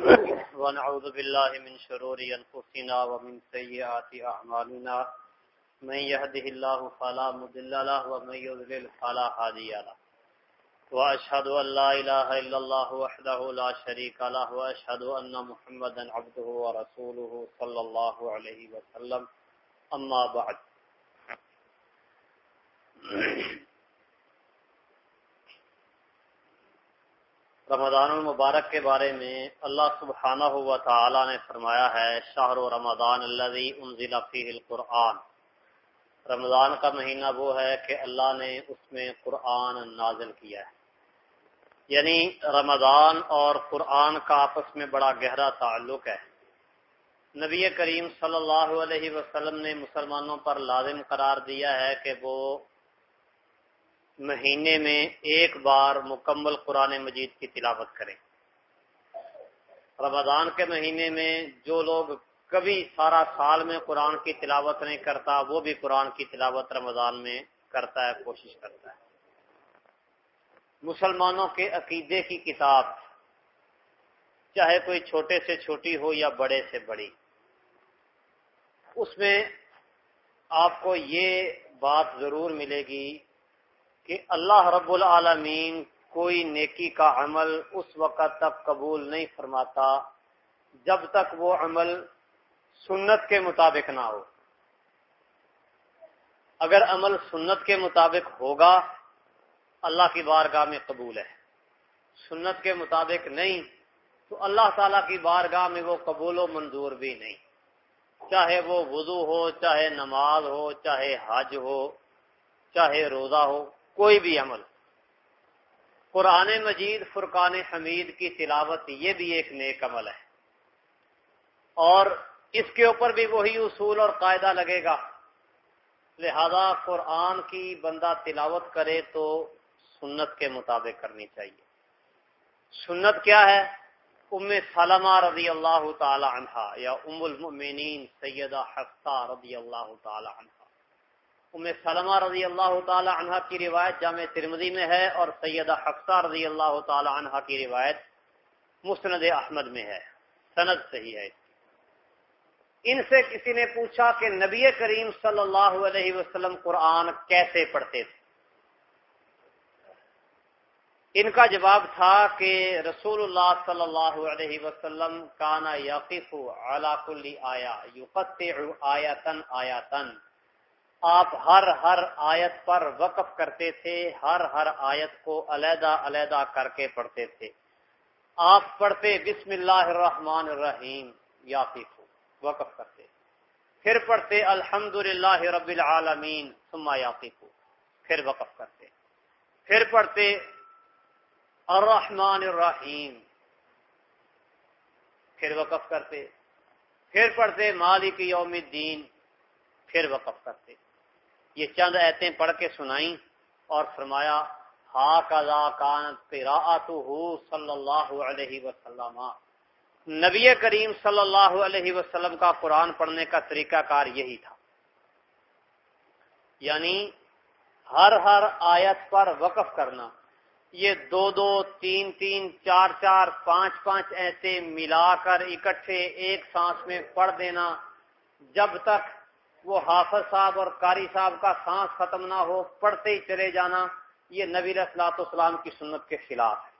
ونعوذ بالله من شرور أنفسنا ومن سيئات أعمالنا من يهده الله فلا مضل له ومن يضلل فلا هادي له. وأشهد أن لا إله إلا الله وحده لا شريك له وأشهد أن محمدا عبده ورسوله صلى الله عليه وسلم. أما بعد. رمضان المبارک کے بارے میں اللہ سبحانہ و تعالی نے فرمایا ہے شاہر و رمضان اللہ انزل فیہ القرآن۔ رمضان کا مہینہ وہ ہے کہ اللہ نے اس میں قرآن نازل کیا ہے۔ یعنی رمضان اور قرآن کا آپس میں بڑا گہرا تعلق ہے۔ نبی کریم صلی اللہ علیہ وسلم نے مسلمانوں پر لازم قرار دیا ہے کہ وہ مہینے میں ایک بار مکمل قرآن مجید کی تلاوت کریں۔ رمضان کے مہینے میں جو لوگ کبھی سارا سال میں قرآن کی تلاوت نہیں کرتا، وہ بھی قرآن کی تلاوت رمضان میں کرتا ہے، کوشش کرتا ہے۔ مسلمانوں کے عقیدے کی کتاب، چاہے کوئی چھوٹے سے چھوٹی ہو یا بڑے سے بڑی، اس میں آپ کو یہ بات ضرور ملے گی کہ اللہ رب العالمین کوئی نیکی کا عمل اس وقت تک قبول نہیں فرماتا جب تک وہ عمل سنت کے مطابق نہ ہو۔ اگر عمل سنت کے مطابق ہوگا، اللہ کی بارگاہ میں قبول ہے۔ سنت کے مطابق نہیں، تو اللہ تعالی کی بارگاہ میں وہ قبول و منظور بھی نہیں۔ چاہے وہ وضو ہو، چاہے نماز ہو، چاہے حج ہو، چاہے روزہ ہو کوئی بھی عمل۔ قرآن مجید، فرقان حمید کی تلاوت یہ بھی ایک نیک عمل ہے۔ اور اس کے اوپر بھی وہی اصول اور قاعدہ لگے گا۔ لہذا قرآن کی بندہ تلاوت کرے تو سنت کے مطابق کرنی چاہیے۔ سنت کیا ہے؟ ام سلمہ رضی اللہ تعالی عنہ یا ام المؤمنین سیدہ حفصہ رضی اللہ تعالی عنہ۔ ام سلمہ رضی اللہ تعالی عنہ کی روایت جامع ترمدی میں ہے اور سیدہ حفصہ رضی اللہ تعالی عنہ کی روایت مسند احمد میں ہے۔ سند صحیح ہے۔ ان سے کسی نے پوچھا کہ نبی کریم صلی اللہ علیہ وسلم قرآن کیسے پڑھتے تھے؟ ان کا جواب تھا کہ رسول اللہ صلی اللہ علیہ وسلم کانا یقف علی کل آیا یقطع آیتن آیتن آپ ہر ہر آیت پر وقف کرتے تھے، ہر ہر آیت کو علیحدہ علیحدہ کر کے پڑھتے تھے۔ آپ پڑھتے بسم اللہ الرحمن الرحیم، یا وقف کرتے۔ پھر پڑھتے الحمد للہ رب العالمین، ثم یاقف پھر وقف کرتے۔ پھر پڑھتے الرحمن الرحیم، پھر وقف کرتے۔ پھر پڑھتے مالک یوم الدین، پھر وقف کرتے۔ یہ چند ایتیں پڑھ کے سنائیں اور فرمایا ہا کزا کان صلی اللہ علیہ وسلم. نبی کریم صلی اللہ علیہ وسلم کا قرآن پڑھنے کا طریقہ کار یہی تھا۔ یعنی ہر ہر آیت پر وقف کرنا، یہ دو دو، تین تین، چار چار، پانچ پانچ ایسے ملا کر اکٹھے ایک سانس میں پڑھ دینا، جب تک وہ حافظ صاحب اور قاری صاحب کا سانس ختم نہ ہو، پڑھتے ہی چلے جانا، یہ نبی اصلاۃ اسلام کی سنت کے خلاف ہے۔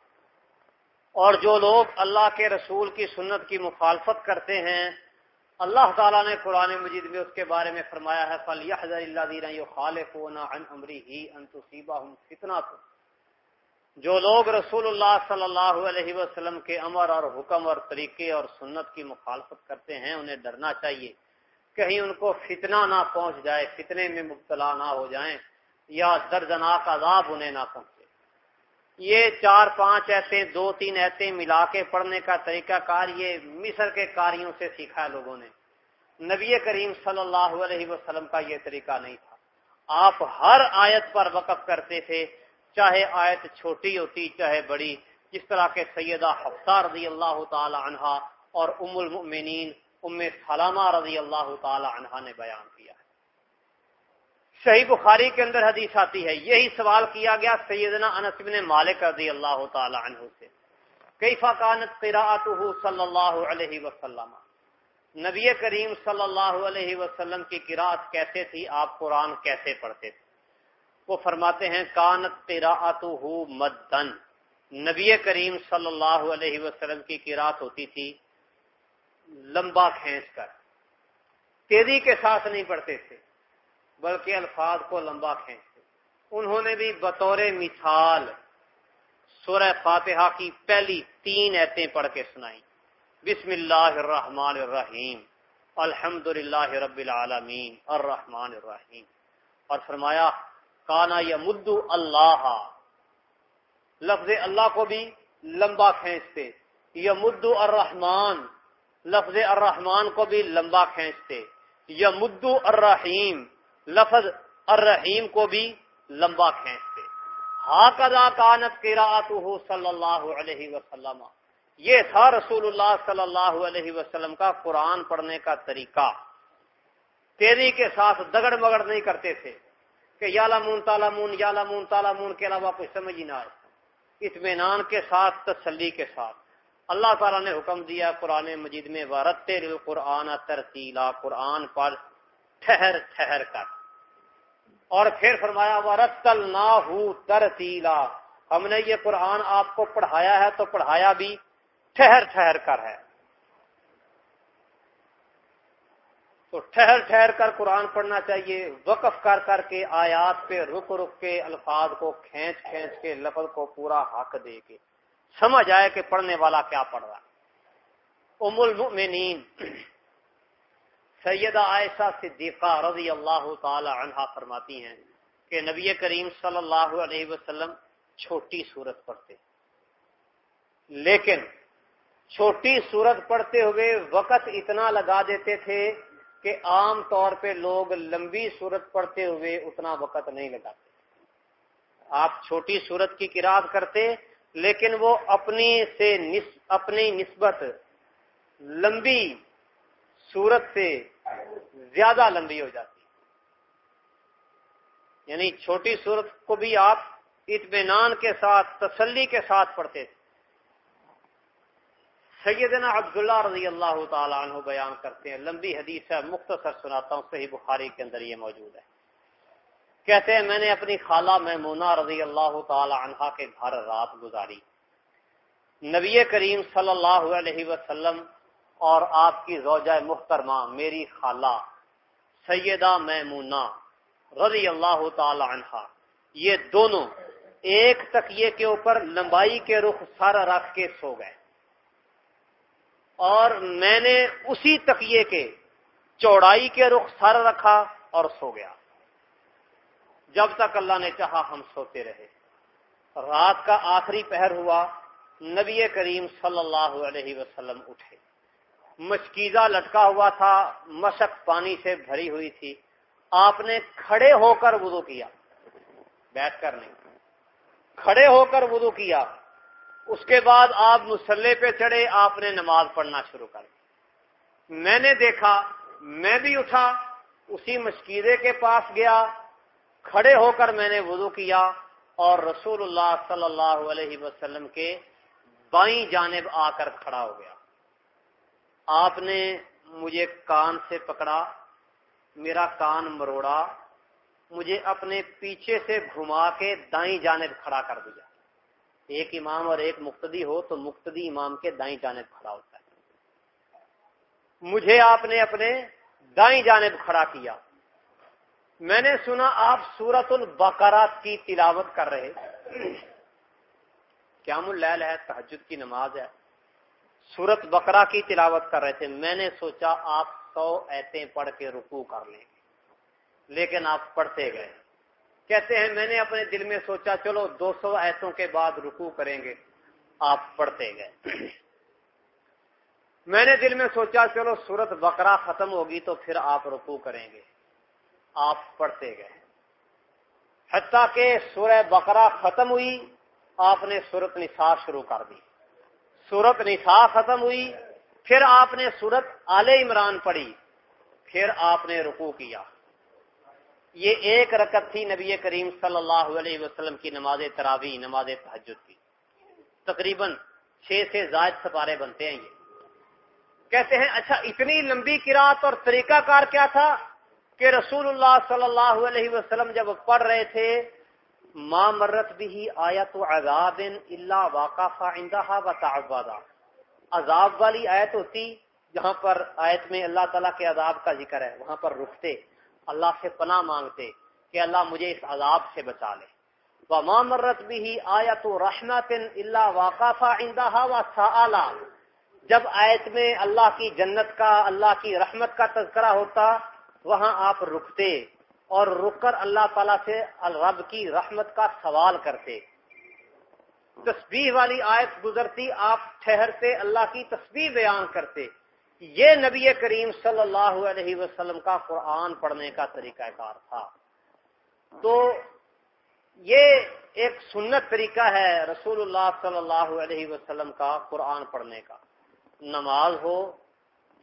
اور جو لوگ اللہ کے رسول کی سنت کی مخالفت کرتے ہیں، اللہ تعالیٰ نے قرآن مجید میں اس کے بارے میں فرمایا ہے فل یہ خالف ہی فتنا جو لوگ رسول اللہ صلی اللہ علیہ وسلم کے امر اور حکم اور طریقے اور سنت کی مخالفت کرتے ہیں، انہیں ڈرنا چاہیے۔ کہیں ان کو فتنہ نہ پہنچ جائے، فتنے میں مبتلا نہ ہو جائیں یا دردناک عذاب انہیں نہ پہنچے۔ یہ چار پانچ ایسے، دو تین ایسے ملا کے پڑھنے کا طریقہ کار، یہ مصر کے کاریوں سے سیکھا ہے لوگوں نے۔ نبی کریم صلی اللہ علیہ وسلم کا یہ طریقہ نہیں تھا۔ آپ ہر آیت پر وقف کرتے تھے، چاہے آیت چھوٹی ہوتی، چاہے بڑی، جس طرح کے سیدہ حفصہ رضی اللہ تعالی عنہا اور ام المؤمنین ام سلامہ رضی اللہ تعالی عنہ نے بیان کیا ہے۔ صحیح بخاری کے اندر حدیث آتی ہے، یہی سوال کیا گیا سیدنا انس بن مالک رضی اللہ تعالی عنہ سے کیفا کانت قراءته صلی اللہ علیہ وسلم؟ نبی کریم صلی اللہ علیہ وسلم کی قرآت کیسے تھی؟ آپ قرآن کیسے پڑھتے تھے؟ وہ فرماتے ہیں، کانت قراءت مدن نبی کریم صلی اللہ علیہ وسلم کی قرآت ہوتی تھی لمبا کھینچ کر، تیزی کے ساتھ نہیں پڑھتے تھے، بلکہ الفاظ کو لمبا کھینچتے انہوں نے بھی بطور مثال سورہ فاتحہ کی پہلی تین ایتیں پڑھ کے سنائی۔ بسم اللہ الرحمن الرحیم۔ الحمد للہ رب العالمین۔ الرحمن الرحیم۔ اور فرمایا، کانا یا مدو اللہ۔ لفظ اللہ کو بھی لمبا کھینچتے۔ یا مدو الرحمان لفظ الرحمان کو بھی لمبا کھینچتے، یا مدو الرحیم، لفظ الرحیم کو بھی لمبا کھینچتے۔ ہاکدا کانت قراءتہ صلی اللہ علیہ وسلم۔ یہ تھا رسول اللہ صلی اللہ علیہ وسلم کا قرآن پڑھنے کا طریقہ۔ تیزی کے ساتھ دگڑ مگڑ نہیں کرتے تھے کہ یا لمون تالامون یا لمون تالامون کے علاوہ کچھ سمجھ ہی نہ آئے۔ اطمینان کے ساتھ، تسلی کے ساتھ۔ اللہ تعالیٰ نے حکم دیا قرآن مجید میں ورت قرآن ترتیلا قرآن پر ٹھہر ٹھہر کر۔ اور پھر فرمایا ورتل نہ ترتیلا ہم نے یہ قرآن آپ کو پڑھایا ہے تو پڑھایا بھی ٹھہر ٹھہر کر ہے۔ تو ٹھہر ٹھہر کر قرآن پڑھنا چاہیے، وقف کر کر کے آیات پہ رک رک کے الفاظ کو کھینچ کھینچ کے لفظ کو پورا حق دے کے۔ سمجھ آئے کہ پڑھنے والا کیا پڑھ رہا ام المؤمنین، سیدہ عائشہ صدیقہ رضی اللہ تعالی عنہ فرماتی ہیں کہ نبی کریم صلی اللہ علیہ وسلم چھوٹی صورت پڑھتے۔ لیکن چھوٹی صورت پڑھتے ہوئے وقت اتنا لگا دیتے تھے کہ عام طور پہ لوگ لمبی صورت پڑھتے ہوئے اتنا وقت نہیں لگاتے۔ آپ چھوٹی صورت کی کراط کرتے لیکن وہ اپنی سے نس، اپنی نسبت لمبی صورت سے زیادہ لمبی ہو جاتی یعنی چھوٹی صورت کو بھی آپ اطمینان کے ساتھ، تسلی کے ساتھ پڑھتے تھے۔ سیدنا عبداللہ رضی اللہ تعالیٰ عنہ بیان کرتے ہیں، لمبی حدیث ہے، مختصر سناتا ہوں، صحیح بخاری کے اندر یہ موجود ہے۔ کہتے ہیں، میں نے اپنی خالہ محمونہ رضی اللہ تعالی عنہ کے گھر رات گزاری۔ نبی کریم صلی اللہ علیہ وسلم اور آپ کی زوجہ محترمہ میری خالہ سیدہ محمونہ رضی اللہ تعالی عنہ۔ یہ دونوں ایک تکیے کے اوپر لمبائی کے رخ سارا رکھ کے سو گئے۔ اور میں نے اسی تکیے کے چوڑائی کے رخ سر رکھا اور سو گیا۔ جب تک اللہ نے چاہا ہم سوتے رہے۔ رات کا آخری پہر ہوا، نبی کریم صلی اللہ علیہ وسلم اٹھے۔ مشکیزہ لٹکا ہوا تھا مشک پانی سے بھری ہوئی تھی۔ آپ نے کھڑے ہو کر وضو کیا۔ بیٹھ کر نہیں۔ کھڑے ہو کر وضو کیا۔ اس کے بعد آپ مسلح پہ چڑھے، آپ نے نماز پڑھنا شروع کر دی۔ میں نے دیکھا، میں بھی اٹھا، اسی مشکیزے کے پاس گیا۔ کھڑے ہو کر میں نے وضو کیا اور رسول اللہ صلی اللہ علیہ وسلم کے بائیں جانب آ کر کھڑا ہو گیا۔ آپ نے مجھے کان سے پکڑا، میرا کان مروڑا، مجھے اپنے پیچھے سے گھما کے دائیں جانب کھڑا کر دیا۔ ایک امام اور ایک مقتدی ہو تو مقتدی امام کے دائیں جانب کھڑا ہوتا ہے۔ مجھے آپ نے اپنے دائیں جانب کھڑا کیا۔ میں نے سنا آپ سورت البقرات کی تلاوت کر رہے قیام اللیل ہے تحجد کی نماز ہے۔ سورت بقرہ کی تلاوت کر رہے تھے۔ میں نے سوچا آپ سو ایتیں پڑھ کے رکو کر لیں۔ گے لیکن آپ پڑھتے گئے۔ کہتے ہیں، میں نے اپنے دل میں سوچا، چلو دو سو ایسوں کے بعد رکو کریں گے۔ آپ پڑھتے گئے۔ میں نے دل میں سوچا، چلو سورت بکرا ختم ہوگی تو پھر آپ رکو کریں گے۔ آپ پڑھتے گئے۔ حتیٰ کہ سورہ بکرا ختم ہوئی، آپ نے سورت نسا شروع کر دی۔ سورت نسا ختم ہوئی، پھر آپ نے سورت آل عمران پڑھی، پھر آپ نے رکو کیا۔ یہ ایک رکت تھی نبی کریم صلی اللہ علیہ وسلم کی نماز تراوی نماز تحجد کی۔ تقریباً چھ سے زائد سپارے بنتے ہیں یہ۔ کہتے ہیں اچھا اتنی لمبی کراط اور طریقہ کار کیا تھا؟ کہ رسول اللہ صلی اللہ علیہ وسلم جب پڑھ رہے تھے ماں مرت بھی آیا تو عذاب اللہ واقف و عذاب والی آیت ہوتی جہاں پر آیت میں اللہ تعالیٰ کے عذاب کا ذکر ہے، وہاں پر رکتے، اللہ سے پناہ مانگتے کہ اللہ مجھے اس عذاب سے بچا لے۔ وہ ماں مرت بھی آیا تو رحمت اللہ واقف و جب آیت میں اللہ کی جنت کا، اللہ کی رحمت کا تذکرہ ہوتا وہاں آپ رکتے اور رک کر اللہ تعالیٰ سے الرب کی رحمت کا سوال کرتے۔ تسبیح والی آیت گزرتی، آپ ٹھہرتے، اللہ کی تسبیح بیان کرتے۔ یہ نبی کریم صلی اللہ علیہ وسلم کا قرآن پڑھنے کا طریقہ کار تھا۔ تو یہ ایک سنت طریقہ ہے رسول اللہ صلی اللہ علیہ وسلم کا قرآن پڑھنے کا۔ نماز ہو،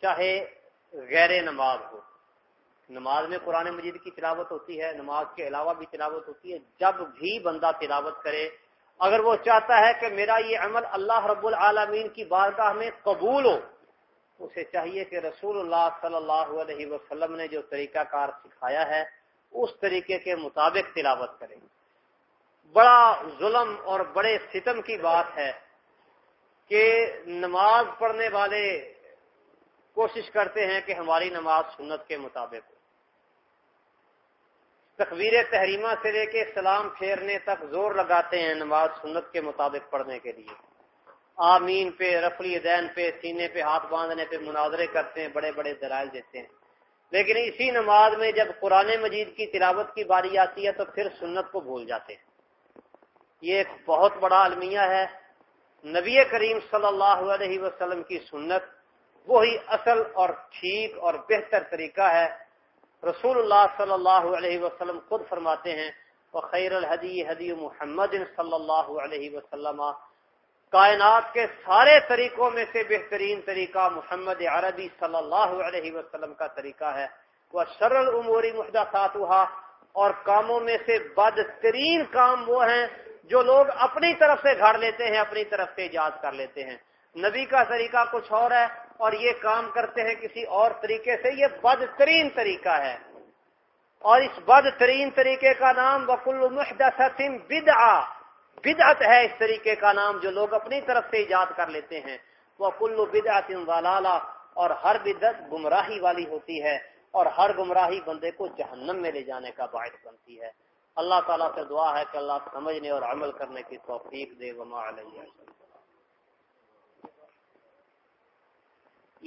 چاہے غیر نماز ہو۔ نماز میں قرآن مجید کی تلاوت ہوتی ہے، نماز کے علاوہ بھی تلاوت ہوتی ہے، جب بھی بندہ تلاوت کرے، اگر وہ چاہتا ہے کہ میرا یہ عمل اللہ رب العالمین کی بارگاہ میں قبول ہو اسے چاہیے کہ رسول اللہ صلی اللہ علیہ وسلم نے جو طریقہ کار سکھایا ہے، اس طریقے کے مطابق تلاوت کرے۔ بڑا ظلم اور بڑے ستم کی بات ہے کہ نماز پڑھنے والے کوشش کرتے ہیں کہ ہماری نماز سنت کے مطابق ہو۔ تقویر تحریمہ سے لے کے سلام پھیرنے تک زور لگاتے ہیں نماز سنت کے مطابق پڑھنے کے لیے۔ آمین پہ، رفلی دین پہ، سینے پہ ہاتھ باندھنے پہ مناظرے کرتے ہیں، بڑے بڑے دلائل دیتے ہیں۔ لیکن اسی نماز میں جب قرآن مجید کی تلاوت کی باری آتی ہے تو پھر سنت کو بھول جاتے ہیں۔ یہ ایک بہت بڑا المیہ ہے۔ نبی کریم صلی اللہ علیہ وسلم کی سنت وہی اصل اور ٹھیک اور بہتر طریقہ ہے۔ رسول اللہ صلی اللہ علیہ وسلم خود فرماتے ہیں وہ خیر الحدی حدی محمد صلی اللہ علیہ وسلم۔ کائنات کے سارے طریقوں میں سے بہترین طریقہ محمد عربی صلی اللہ علیہ وسلم کا طریقہ ہے۔ وہ شرل عموری محدہ اور کاموں میں سے بدترین کام وہ ہیں جو لوگ اپنی طرف سے گھڑ لیتے ہیں، اپنی طرف سے ایجاد کر لیتے ہیں۔ نبی کا طریقہ کچھ اور ہے اور یہ کام کرتے ہیں کسی اور طریقے سے، یہ بدترین طریقہ ہے۔ اور اس بدترین طریقے کا نام وکل محدث بدعا بدعت ہے اس طریقے کا نام جو لوگ اپنی طرف سے ایجاد کر لیتے ہیں۔ وہ کلو بدعت والا اور ہر بدعت گمراہی والی ہوتی ہے۔ اور ہر گمراہی بندے کو جہنم میں لے جانے کا باعث بنتی ہے۔ اللہ تعالیٰ سے دعا ہے کہ اللہ سمجھنے اور عمل کرنے کی توفیق دے۔ وما علیہ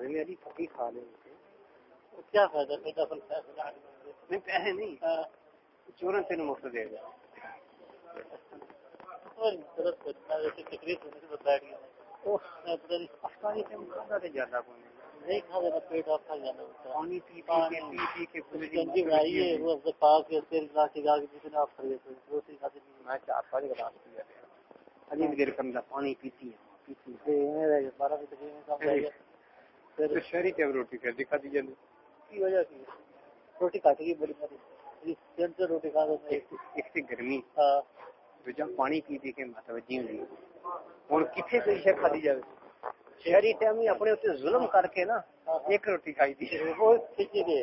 لیں کیا فائدہ نہیں۔ پیسے نہیں۔ چورن سے مفت دے گا پانی پیتی شہری کیا روٹی پھر دکھا دی جاتی وجہ کی؟ روٹی کاٹ گئی بڑی ساری روٹی کھا ایک گرمی۔ جب پانی پی پی کے متوجہ ہوئی۔ ہوں کتنے کوئی شہ کھا جائے شہری ٹائم ہی اپنے اتنے ظلم کر کے نا ایک روٹی کھائی دی۔ وہ کھچی گئے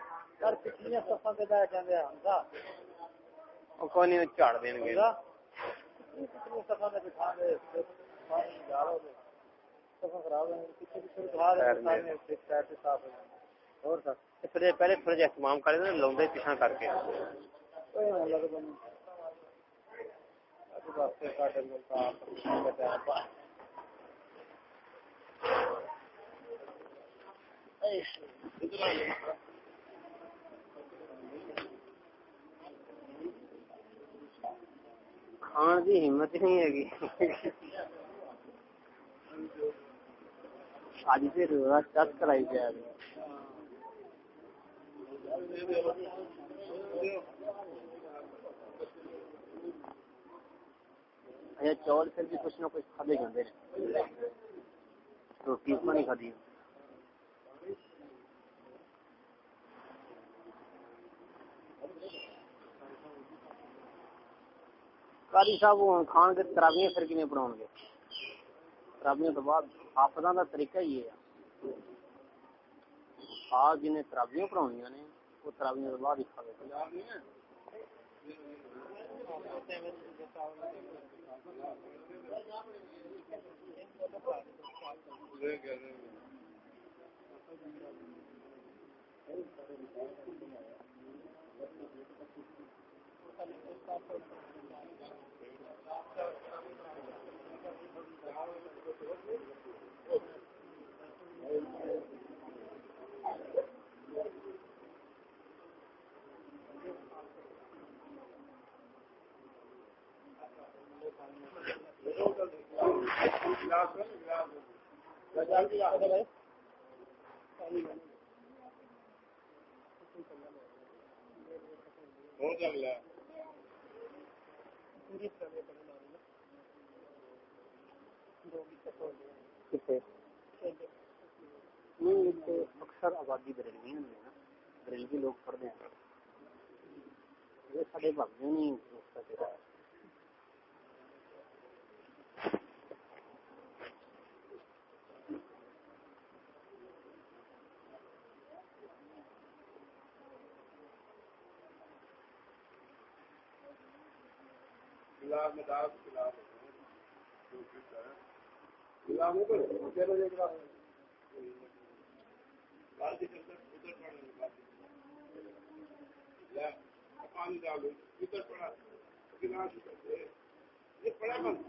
کوئی نہیں چاڑ دیں گے پہلے فرج اہتمام کر دیں لوگ پیچھا کر کے کھان کی ہمت نہیں ہے سے روزہ کرائی جائے اچھا چول پھر بھی کچھ نہ کچھ کھدے جاتے روٹی اس نہیں کھدی قاری صاحب کھان کے تراویاں پھر کیویں پڑھاؤ گے؟ تراویاں تو بعد حافظاں دا طریقہ ہی ہے۔ آج جنہیں تراویاں پڑھاونیاں نے، وہ تراویاں تو بعد ہی کھاوے اکثر آبادی بریلوی ہوں بریلوی لوگ پڑھتے ہیں یہ سارے بھاگے نہیں پانی ڈالو ادھر پڑا گلاس یہ پڑا بند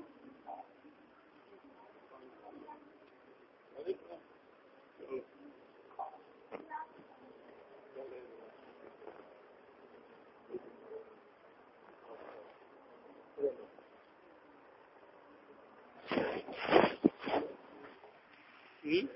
See?